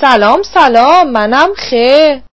سلام سلام منم خه